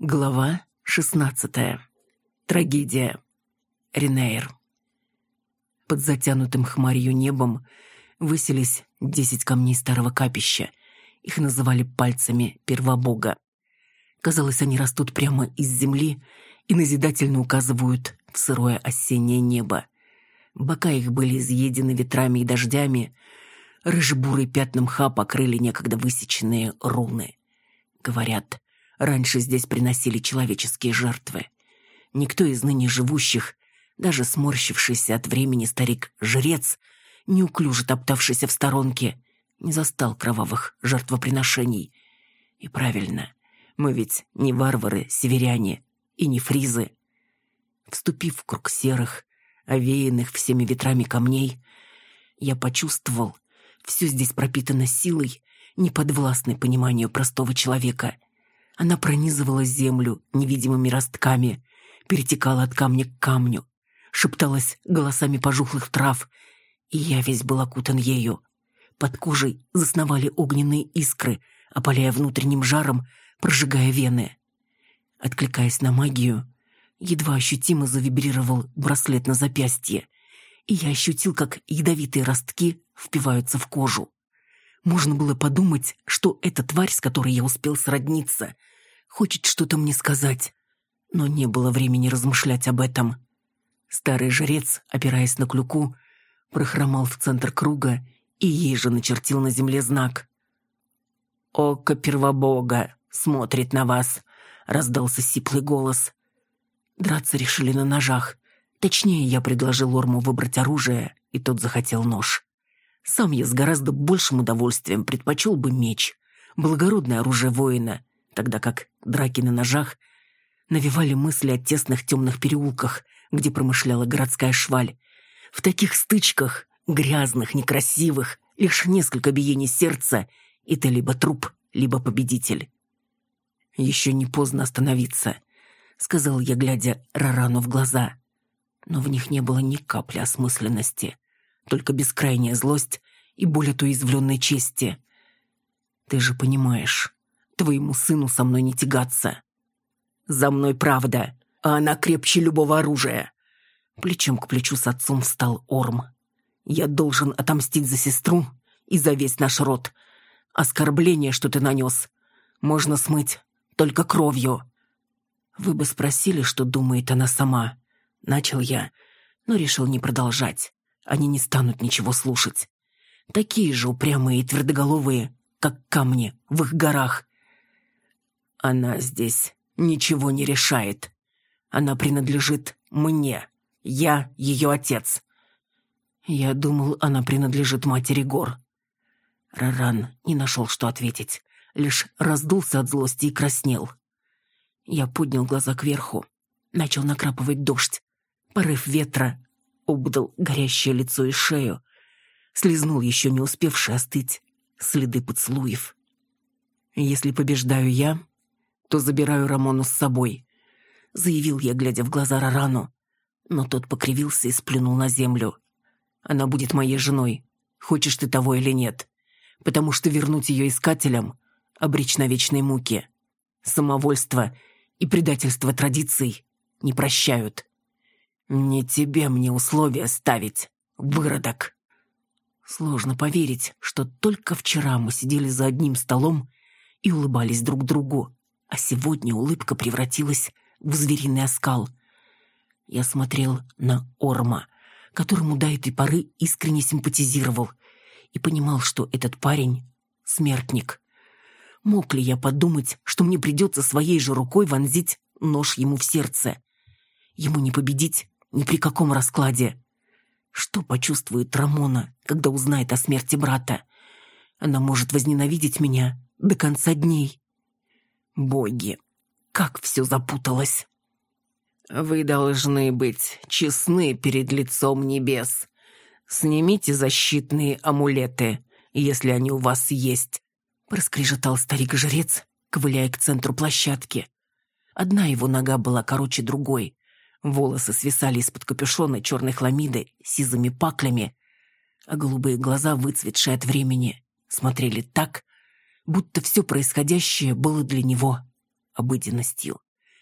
Глава шестнадцатая. Трагедия. Ренейр. Под затянутым хмарью небом высились десять камней старого капища. Их называли пальцами первобога. Казалось, они растут прямо из земли и назидательно указывают в сырое осеннее небо. Бока их были изъедены ветрами и дождями, рыжебурые пятна мха покрыли некогда высеченные руны. Говорят, Раньше здесь приносили человеческие жертвы. Никто из ныне живущих, даже сморщившийся от времени старик-жрец, неуклюже топтавшийся в сторонке, не застал кровавых жертвоприношений. И правильно, мы ведь не варвары, северяне и не фризы. Вступив в круг серых, овеянных всеми ветрами камней, я почувствовал, все здесь пропитано силой, неподвластной пониманию простого человека — она пронизывала землю невидимыми ростками, перетекала от камня к камню, шепталась голосами пожухлых трав, и я весь был окутан ею. Под кожей засновали огненные искры, опаляя внутренним жаром, прожигая вены. Откликаясь на магию, едва ощутимо завибрировал браслет на запястье, и я ощутил, как ядовитые ростки впиваются в кожу. Можно было подумать, что эта тварь, с которой я успел сродниться, хочет что-то мне сказать. Но не было времени размышлять об этом. Старый жрец, опираясь на клюку, прохромал в центр круга и ей же начертил на земле знак. «Око первобога смотрит на вас», — раздался сиплый голос. Драться решили на ножах. Точнее, я предложил Орму выбрать оружие, и тот захотел нож. Сам я с гораздо большим удовольствием предпочел бы меч, благородное оружие воина, тогда как драки на ножах навевали мысли о тесных темных переулках, где промышляла городская шваль. В таких стычках, грязных, некрасивых, лишь несколько биений сердца, и ты либо труп, либо победитель. «Еще не поздно остановиться», — сказал я, глядя Рарану в глаза. Но в них не было ни капли осмысленности, только бескрайняя злость и боль от уязвленной чести. «Ты же понимаешь, Твоему сыну со мной не тягаться. За мной правда, а она крепче любого оружия. Плечом к плечу с отцом встал Орм. Я должен отомстить за сестру и за весь наш род. Оскорбление, что ты нанес, можно смыть только кровью. Вы бы спросили, что думает она сама. Начал я, но решил не продолжать. Они не станут ничего слушать. Такие же упрямые и твердоголовые, как камни в их горах. Она здесь ничего не решает. Она принадлежит мне. Я ее отец. Я думал, она принадлежит матери гор. Раран не нашел, что ответить, лишь раздулся от злости и краснел. Я поднял глаза кверху. Начал накрапывать дождь. Порыв ветра обдал горящее лицо и шею. Слизнул еще не успевший остыть следы поцелуев. Если побеждаю я, то забираю Рамону с собой», — заявил я, глядя в глаза Рарану. Но тот покривился и сплюнул на землю. «Она будет моей женой, хочешь ты того или нет, потому что вернуть ее искателям — обречь на вечные муки. Самовольство и предательство традиций не прощают. Не тебе мне условия ставить, выродок». Сложно поверить, что только вчера мы сидели за одним столом и улыбались друг другу а сегодня улыбка превратилась в звериный оскал. Я смотрел на Орма, которому до этой поры искренне симпатизировал, и понимал, что этот парень — смертник. Мог ли я подумать, что мне придется своей же рукой вонзить нож ему в сердце? Ему не победить ни при каком раскладе. Что почувствует Рамона, когда узнает о смерти брата? Она может возненавидеть меня до конца дней. Боги, как все запуталось. Вы должны быть честны перед лицом небес. Снимите защитные амулеты, если они у вас есть. Проскрежетал старик-жрец, ковыляя к центру площадки. Одна его нога была короче другой. Волосы свисали из-под капюшона черной хламиды сизыми паклями, а голубые глаза, выцветшие от времени, смотрели так, будто все происходящее было для него обыденностью.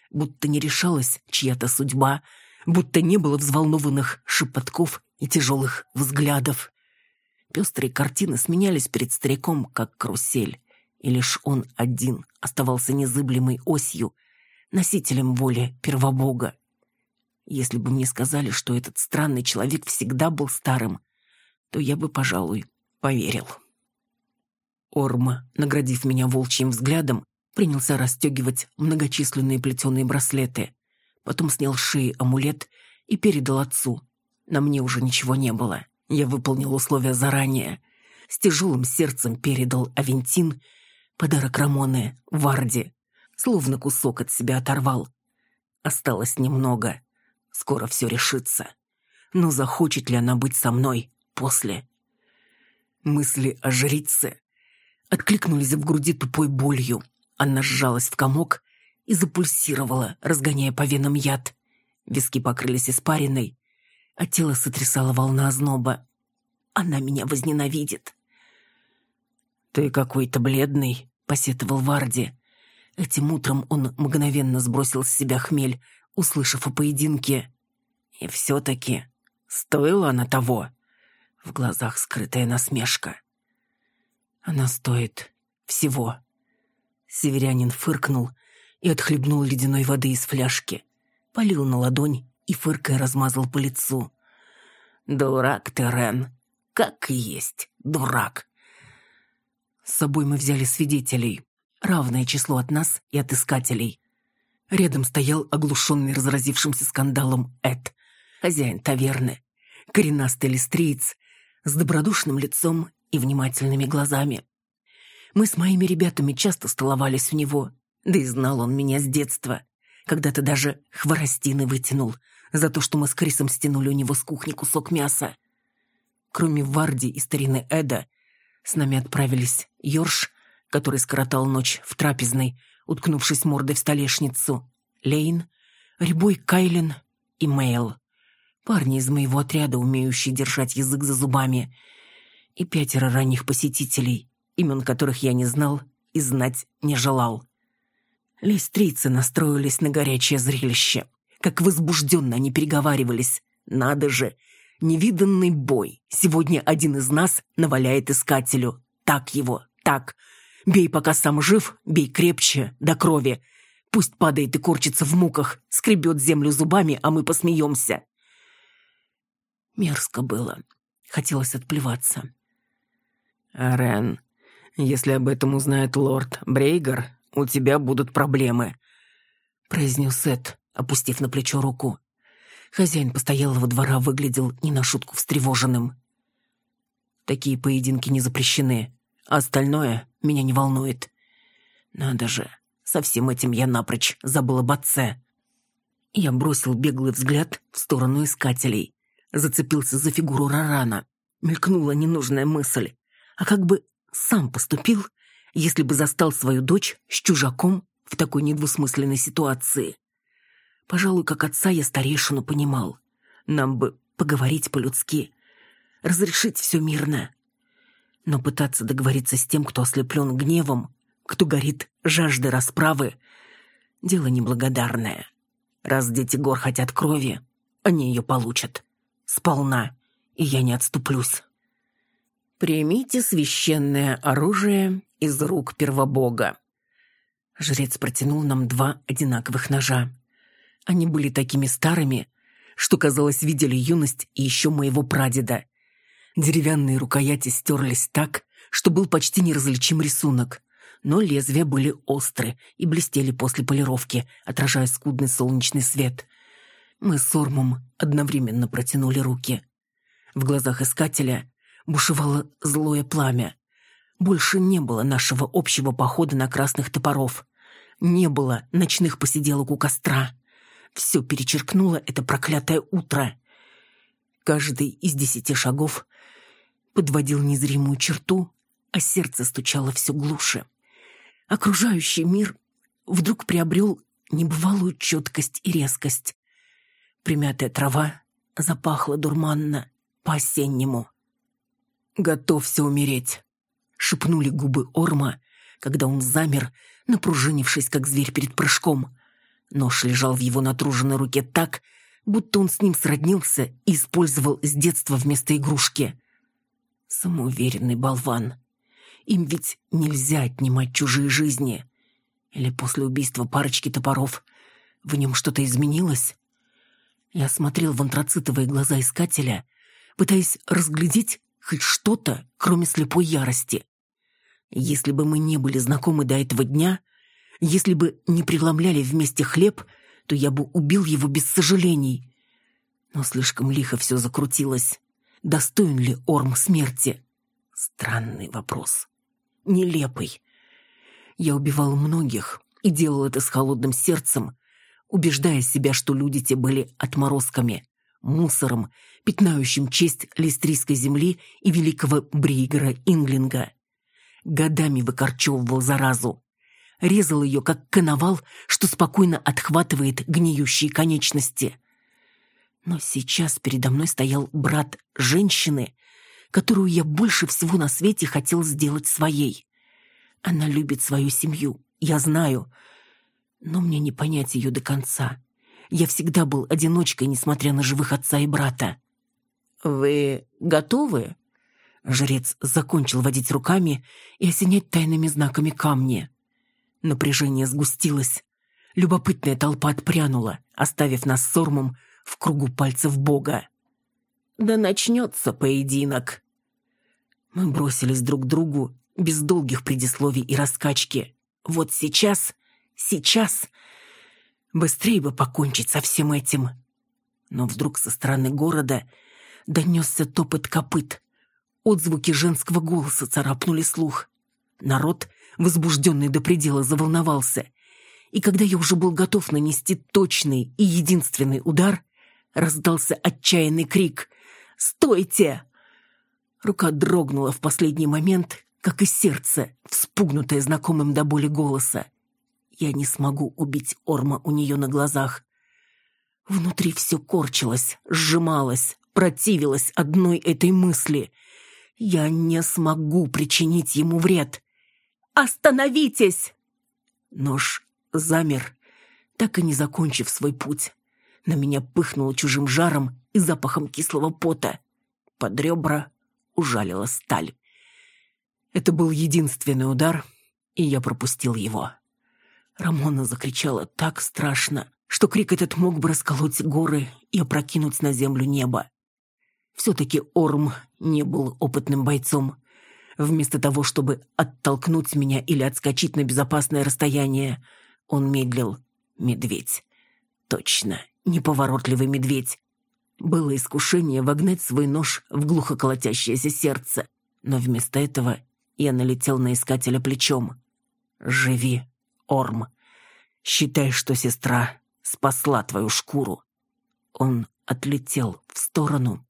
будто не решалась чья-то судьба, будто не было взволнованных шепотков и тяжелых взглядов. Пестрые картины сменялись перед стариком, как карусель, и лишь он один оставался незыблемой осью, носителем воли первобога. Если бы мне сказали, что этот странный человек всегда был старым, то я бы, пожалуй, поверил. Орма, наградив меня волчьим взглядом, принялся расстегивать многочисленные плетеные браслеты. Потом снял с шеи амулет и передал отцу. На мне уже ничего не было. Я выполнил условия заранее. С тяжелым сердцем передал Авентин, подарок Рамоне, Варди. Словно кусок от себя оторвал. Осталось немного. Скоро все решится. Но захочет ли она быть со мной после? Мысли о жрице откликнулись в груди тупой болью. Она сжалась в комок и запульсировала, разгоняя по венам яд. Виски покрылись испариной, а тело сотрясало волна озноба. Она меня возненавидит. «Ты какой-то бледный», — посетовал Варди. Этим утром он мгновенно сбросил с себя хмель, услышав о поединке. И все-таки стоила она того. В глазах скрытая насмешка. Она стоит всего. Северянин фыркнул и отхлебнул ледяной воды из фляжки. Полил на ладонь и, фыркая, размазал по лицу. «Дурак ты, Рен. Как и есть, дурак». С собой мы взяли свидетелей. Равное число от нас и от искателей. Рядом стоял оглушенный разразившимся скандалом Эд, хозяин таверны, коренастый листриец с добродушным лицом и внимательными глазами. Мы с моими ребятами часто столовались у него, да и знал он меня с детства. Когда-то даже хворостины вытянул за то, что мы с Крисом стянули у него с кухни кусок мяса. Кроме Варди и старины Эда, с нами отправились Йорш, который скоротал ночь в трапезной, уткнувшись мордой в столешницу, Лейн, Рябой Кайлин и Мэйл. Парни из моего отряда, умеющие держать язык за зубами — и пятеро ранних посетителей, имен которых я не знал и знать не желал. Листрицы настроились на горячее зрелище. Как возбужденно они переговаривались. Надо же, невиданный бой. Сегодня один из нас наваляет искателю. Так его, так. Бей, пока сам жив, бей крепче, до крови. Пусть падает и корчится в муках, скребет землю зубами, а мы посмеемся. Мерзко было. Хотелось отплеваться. «Рен, если об этом узнает лорд Брейгер, у тебя будут проблемы», — произнес Эд, опустив на плечо руку. Хозяин постоялого двора выглядел не на шутку встревоженным. «Такие поединки не запрещены, а остальное меня не волнует. Надо же, со всем этим я напрочь забыл об отце». Я бросил беглый взгляд в сторону искателей. Зацепился за фигуру Рарана. Мелькнула ненужная мысль а как бы сам поступил, если бы застал свою дочь с чужаком в такой недвусмысленной ситуации. Пожалуй, как отца я старейшину понимал. Нам бы поговорить по-людски, разрешить все мирно. Но пытаться договориться с тем, кто ослеплен гневом, кто горит жаждой расправы, дело неблагодарное. Раз дети гор хотят крови, они ее получат. Сполна, и я не отступлюсь. «Примите священное оружие из рук первобога». Жрец протянул нам два одинаковых ножа. Они были такими старыми, что, казалось, видели юность и еще моего прадеда. Деревянные рукояти стерлись так, что был почти неразличим рисунок, но лезвия были остры и блестели после полировки, отражая скудный солнечный свет. Мы с Ормом одновременно протянули руки. В глазах искателя бушевало злое пламя. Больше не было нашего общего похода на красных топоров. Не было ночных посиделок у костра. Все перечеркнуло это проклятое утро. Каждый из десяти шагов подводил незримую черту, а сердце стучало все глуше. Окружающий мир вдруг приобрел небывалую четкость и резкость. Примятая трава запахла дурманно по-осеннему. «Готовься умереть», — шепнули губы Орма, когда он замер, напружинившись, как зверь перед прыжком. Нож лежал в его натруженной руке так, будто он с ним сроднился и использовал с детства вместо игрушки. Самоуверенный болван. Им ведь нельзя отнимать чужие жизни. Или после убийства парочки топоров в нем что-то изменилось? Я смотрел в антрацитовые глаза искателя, пытаясь разглядеть хоть что-то, кроме слепой ярости. Если бы мы не были знакомы до этого дня, если бы не преломляли вместе хлеб, то я бы убил его без сожалений. Но слишком лихо все закрутилось. Достоин ли Орм смерти? Странный вопрос. Нелепый. Я убивал многих и делал это с холодным сердцем, убеждая себя, что люди те были отморозками, мусором, пятнающим честь листрийской земли и великого Бригера Инглинга. Годами выкорчевывал заразу. Резал ее, как коновал, что спокойно отхватывает гниющие конечности. Но сейчас передо мной стоял брат женщины, которую я больше всего на свете хотел сделать своей. Она любит свою семью, я знаю, но мне не понять ее до конца. Я всегда был одиночкой, несмотря на живых отца и брата. «Вы готовы?» Жрец закончил водить руками и осенять тайными знаками камни. Напряжение сгустилось. Любопытная толпа отпрянула, оставив нас с Сормом в кругу пальцев Бога. «Да начнется поединок!» Мы бросились друг к другу без долгих предисловий и раскачки. Вот сейчас, сейчас... Быстрее бы покончить со всем этим. Но вдруг со стороны города донесся топот копыт. Отзвуки женского голоса царапнули слух. Народ, возбужденный до предела, заволновался. И когда я уже был готов нанести точный и единственный удар, раздался отчаянный крик «Стойте!». Рука дрогнула в последний момент, как и сердце, вспугнутое знакомым до боли голоса. Я не смогу убить Орма у нее на глазах. Внутри все корчилось, сжималось, противилось одной этой мысли. Я не смогу причинить ему вред. «Остановитесь!» Нож замер, так и не закончив свой путь. На меня пыхнуло чужим жаром и запахом кислого пота. Под ребра ужалила сталь. Это был единственный удар, и я пропустил его. Рамона закричала так страшно, что крик этот мог бы расколоть горы и опрокинуть на землю небо. Все-таки Орм не был опытным бойцом. Вместо того, чтобы оттолкнуть меня или отскочить на безопасное расстояние, он медлил. Медведь. Точно, неповоротливый медведь. Было искушение вогнать свой нож в глухо колотящееся сердце, но вместо этого я налетел на искателя плечом. «Живи, Орм. Считай, что сестра спасла твою шкуру». Он отлетел в сторону.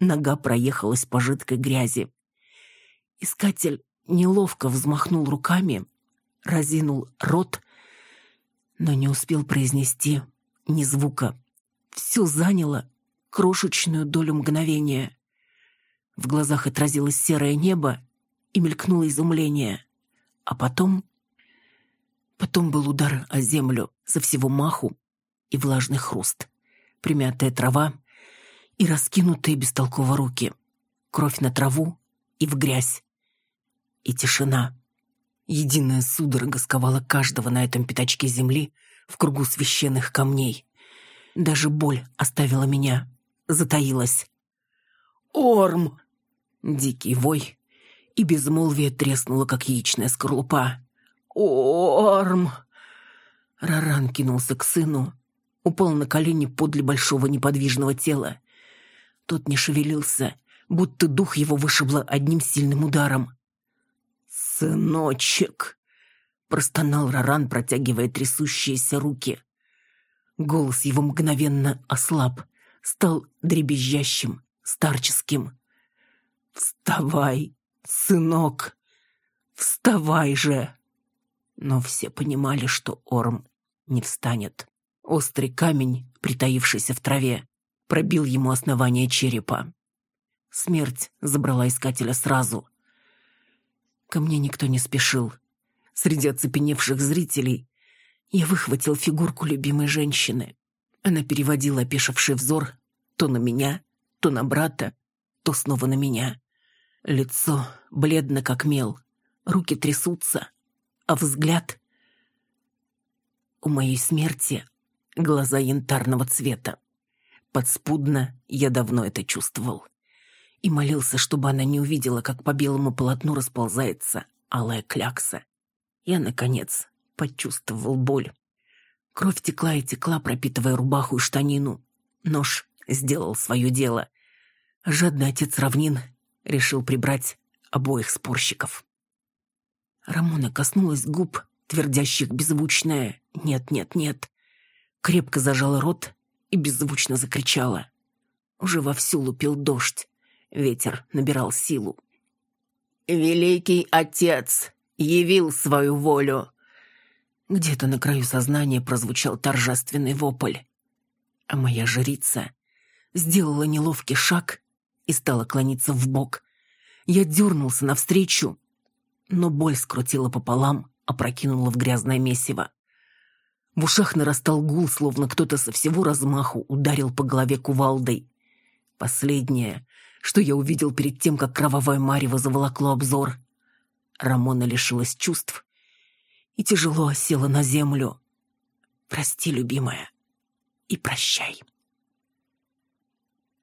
Нога проехалась по жидкой грязи. Искатель неловко взмахнул руками, разинул рот, но не успел произнести ни звука. Все заняло крошечную долю мгновения. В глазах отразилось серое небо и мелькнуло изумление. А потом... Потом был удар о землю со всего маху и влажный хруст, примятая трава и раскинутые бестолково руки, кровь на траву и в грязь. И тишина. Единая судорога сковала каждого на этом пятачке земли в кругу священных камней. Даже боль оставила меня, затаилась. «Орм!» Дикий вой и безмолвие треснуло, как яичная скорлупа. «Орм!» Раран кинулся к сыну, упал на колени подле большого неподвижного тела. Тот не шевелился, будто дух его вышибло одним сильным ударом. «Сыночек!» — простонал Раран, протягивая трясущиеся руки. Голос его мгновенно ослаб, стал дребезжащим, старческим. «Вставай, сынок! Вставай же!» Но все понимали, что Орм не встанет. Острый камень, притаившийся в траве, пробил ему основание черепа. Смерть забрала искателя сразу. Ко мне никто не спешил. Среди оцепеневших зрителей Я выхватил фигурку любимой женщины. Она переводила опешивший взор то на меня, то на брата, то снова на меня. Лицо бледно, как мел, руки трясутся, а взгляд... У моей смерти глаза янтарного цвета. Подспудно я давно это чувствовал. И молился, чтобы она не увидела, как по белому полотну расползается алая клякса. Я, наконец, почувствовал боль. Кровь текла и текла, пропитывая рубаху и штанину. Нож сделал свое дело. Жадный отец равнин решил прибрать обоих спорщиков. Рамона коснулась губ, твердящих беззвучное «нет, нет, нет». Крепко зажала рот и беззвучно закричала. Уже вовсю лупил дождь. Ветер набирал силу. «Великий Отец явил свою волю!» Где-то на краю сознания прозвучал торжественный вопль. А моя жрица сделала неловкий шаг и стала клониться в бок. Я дернулся навстречу, но боль скрутила пополам, опрокинула в грязное месиво. В ушах нарастал гул, словно кто-то со всего размаху ударил по голове кувалдой. Последнее, что я увидел перед тем, как кровавое марево заволокло обзор. Рамона лишилась чувств и тяжело осела на землю. «Прости, любимая, и прощай».